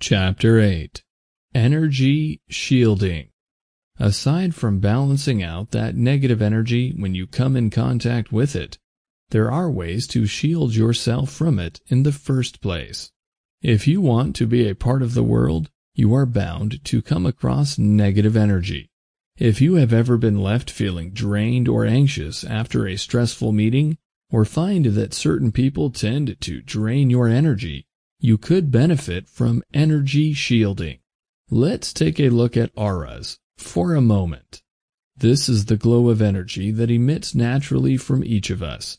Chapter 8 Energy Shielding Aside from balancing out that negative energy when you come in contact with it, there are ways to shield yourself from it in the first place. If you want to be a part of the world, you are bound to come across negative energy. If you have ever been left feeling drained or anxious after a stressful meeting, or find that certain people tend to drain your energy, you could benefit from energy shielding. Let's take a look at auras for a moment. This is the glow of energy that emits naturally from each of us.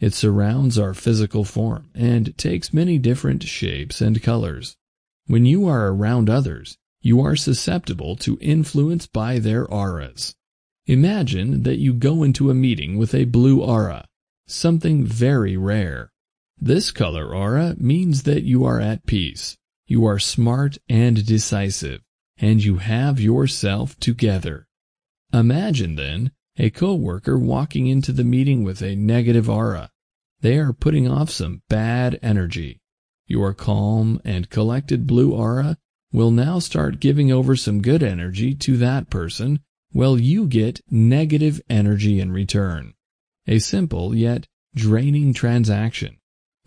It surrounds our physical form and takes many different shapes and colors. When you are around others, you are susceptible to influence by their auras. Imagine that you go into a meeting with a blue aura, something very rare. This color aura means that you are at peace, you are smart and decisive, and you have yourself together. Imagine then a coworker walking into the meeting with a negative aura. They are putting off some bad energy. Your calm and collected blue aura will now start giving over some good energy to that person while you get negative energy in return. A simple yet draining transaction.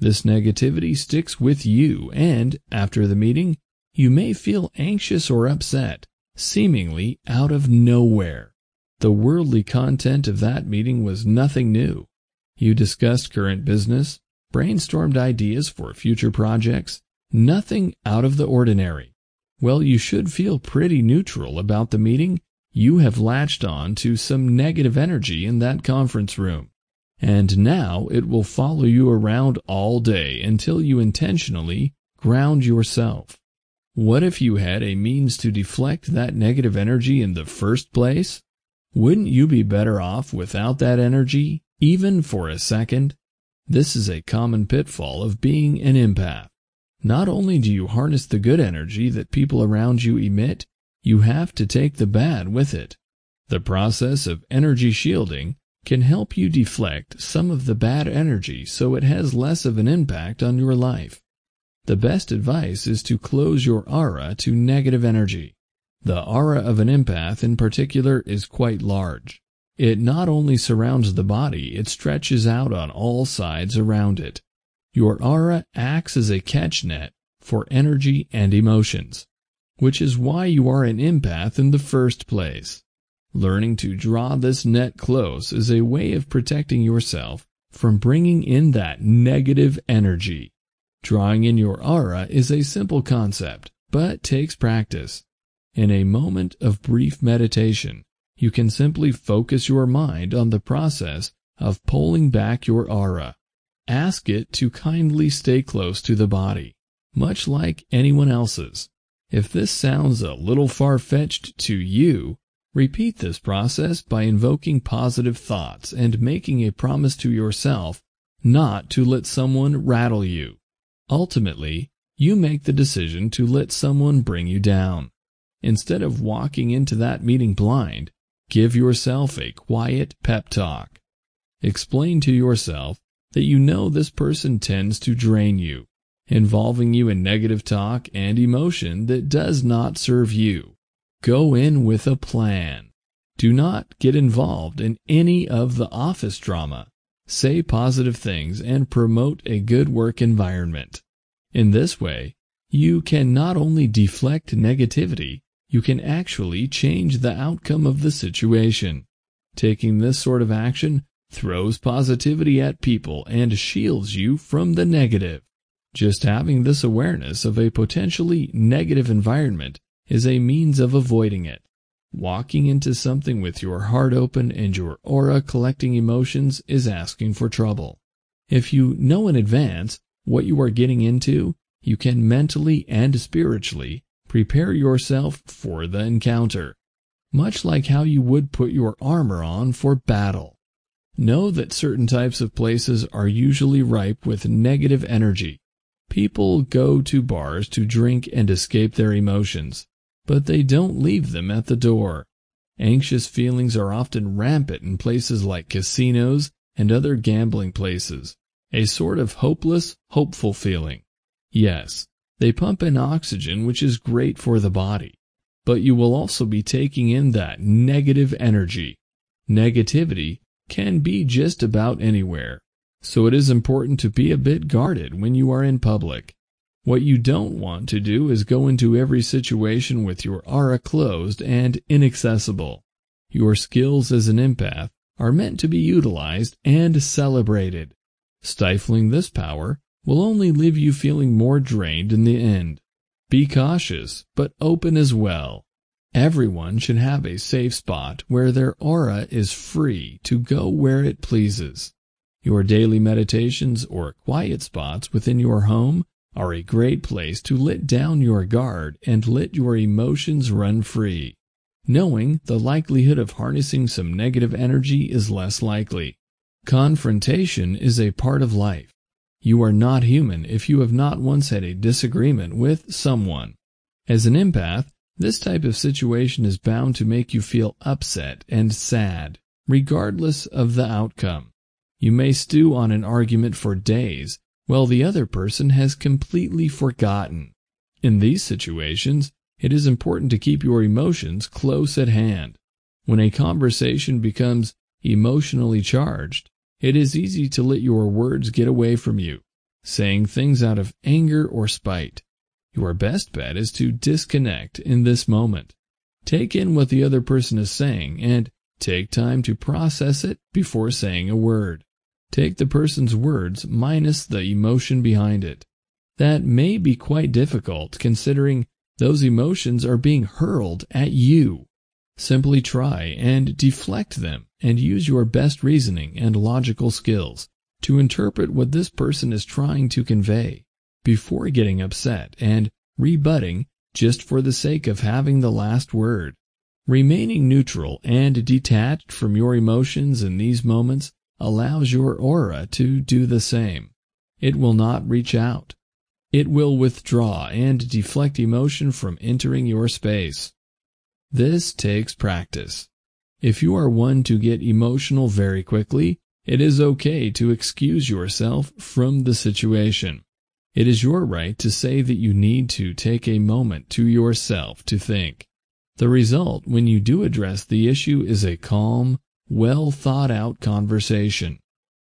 This negativity sticks with you and, after the meeting, you may feel anxious or upset, seemingly out of nowhere. The worldly content of that meeting was nothing new. You discussed current business, brainstormed ideas for future projects, nothing out of the ordinary. Well, you should feel pretty neutral about the meeting. You have latched on to some negative energy in that conference room and now it will follow you around all day until you intentionally ground yourself. What if you had a means to deflect that negative energy in the first place? Wouldn't you be better off without that energy, even for a second? This is a common pitfall of being an empath. Not only do you harness the good energy that people around you emit, you have to take the bad with it. The process of energy shielding can help you deflect some of the bad energy so it has less of an impact on your life. The best advice is to close your aura to negative energy. The aura of an empath in particular is quite large. It not only surrounds the body, it stretches out on all sides around it. Your aura acts as a catch net for energy and emotions, which is why you are an empath in the first place. Learning to draw this net close is a way of protecting yourself from bringing in that negative energy. Drawing in your aura is a simple concept, but takes practice. In a moment of brief meditation, you can simply focus your mind on the process of pulling back your aura. Ask it to kindly stay close to the body, much like anyone else's. If this sounds a little far-fetched to you, Repeat this process by invoking positive thoughts and making a promise to yourself not to let someone rattle you. Ultimately, you make the decision to let someone bring you down. Instead of walking into that meeting blind, give yourself a quiet pep talk. Explain to yourself that you know this person tends to drain you, involving you in negative talk and emotion that does not serve you. Go in with a plan. Do not get involved in any of the office drama. Say positive things and promote a good work environment. In this way, you can not only deflect negativity, you can actually change the outcome of the situation. Taking this sort of action throws positivity at people and shields you from the negative. Just having this awareness of a potentially negative environment is a means of avoiding it. Walking into something with your heart open and your aura collecting emotions is asking for trouble. If you know in advance what you are getting into, you can mentally and spiritually prepare yourself for the encounter, much like how you would put your armor on for battle. Know that certain types of places are usually ripe with negative energy. People go to bars to drink and escape their emotions but they don't leave them at the door. Anxious feelings are often rampant in places like casinos and other gambling places, a sort of hopeless, hopeful feeling. Yes, They pump in oxygen, which is great for the body, but you will also be taking in that negative energy. Negativity can be just about anywhere, so it is important to be a bit guarded when you are in public. What you don't want to do is go into every situation with your aura closed and inaccessible. Your skills as an empath are meant to be utilized and celebrated. Stifling this power will only leave you feeling more drained in the end. Be cautious, but open as well. Everyone should have a safe spot where their aura is free to go where it pleases. Your daily meditations or quiet spots within your home are a great place to let down your guard and let your emotions run free. Knowing the likelihood of harnessing some negative energy is less likely. Confrontation is a part of life. You are not human if you have not once had a disagreement with someone. As an empath, this type of situation is bound to make you feel upset and sad, regardless of the outcome. You may stew on an argument for days, while the other person has completely forgotten. In these situations, it is important to keep your emotions close at hand. When a conversation becomes emotionally charged, it is easy to let your words get away from you, saying things out of anger or spite. Your best bet is to disconnect in this moment. Take in what the other person is saying and take time to process it before saying a word. Take the person's words minus the emotion behind it. That may be quite difficult considering those emotions are being hurled at you. Simply try and deflect them and use your best reasoning and logical skills to interpret what this person is trying to convey before getting upset and rebutting just for the sake of having the last word. Remaining neutral and detached from your emotions in these moments allows your aura to do the same. It will not reach out. It will withdraw and deflect emotion from entering your space. This takes practice. If you are one to get emotional very quickly, it is okay to excuse yourself from the situation. It is your right to say that you need to take a moment to yourself to think. The result when you do address the issue is a calm, well thought out conversation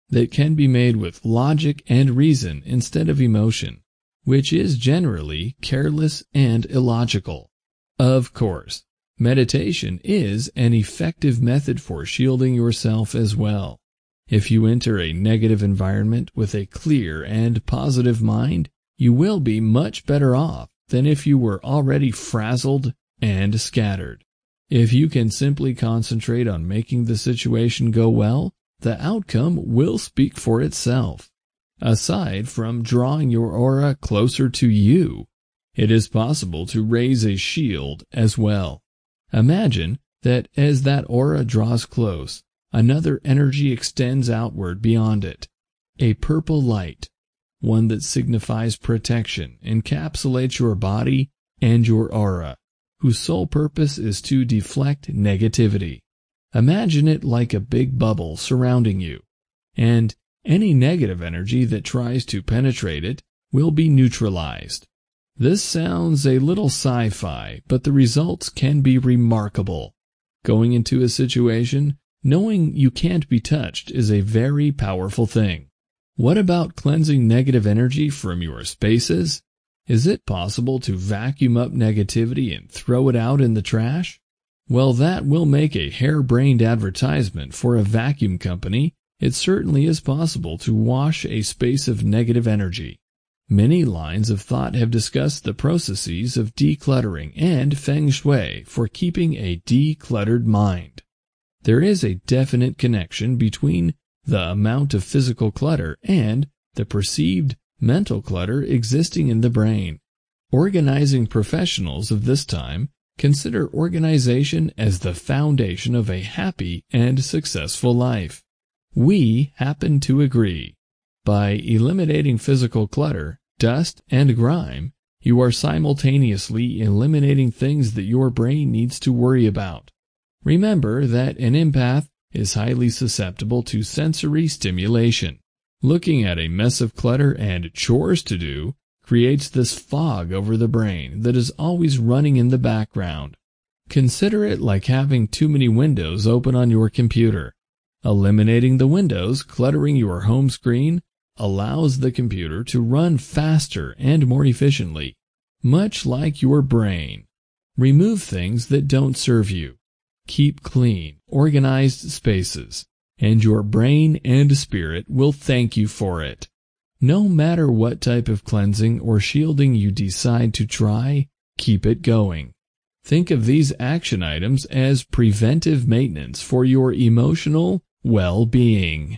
that can be made with logic and reason instead of emotion, which is generally careless and illogical. Of course, meditation is an effective method for shielding yourself as well. If you enter a negative environment with a clear and positive mind, you will be much better off than if you were already frazzled and scattered. If you can simply concentrate on making the situation go well, the outcome will speak for itself. Aside from drawing your aura closer to you, it is possible to raise a shield as well. Imagine that as that aura draws close, another energy extends outward beyond it. A purple light, one that signifies protection, encapsulates your body and your aura whose sole purpose is to deflect negativity. Imagine it like a big bubble surrounding you, and any negative energy that tries to penetrate it will be neutralized. This sounds a little sci-fi, but the results can be remarkable. Going into a situation, knowing you can't be touched is a very powerful thing. What about cleansing negative energy from your spaces, is it possible to vacuum up negativity and throw it out in the trash? Well, that will make a harebrained advertisement for a vacuum company. It certainly is possible to wash a space of negative energy. Many lines of thought have discussed the processes of decluttering and feng shui for keeping a decluttered mind. There is a definite connection between the amount of physical clutter and the perceived mental clutter existing in the brain. Organizing professionals of this time consider organization as the foundation of a happy and successful life. We happen to agree. By eliminating physical clutter, dust, and grime, you are simultaneously eliminating things that your brain needs to worry about. Remember that an empath is highly susceptible to sensory stimulation. Looking at a mess of clutter and chores to do creates this fog over the brain that is always running in the background. Consider it like having too many windows open on your computer. Eliminating the windows cluttering your home screen allows the computer to run faster and more efficiently, much like your brain. Remove things that don't serve you. Keep clean, organized spaces, and your brain and spirit will thank you for it. No matter what type of cleansing or shielding you decide to try, keep it going. Think of these action items as preventive maintenance for your emotional well-being.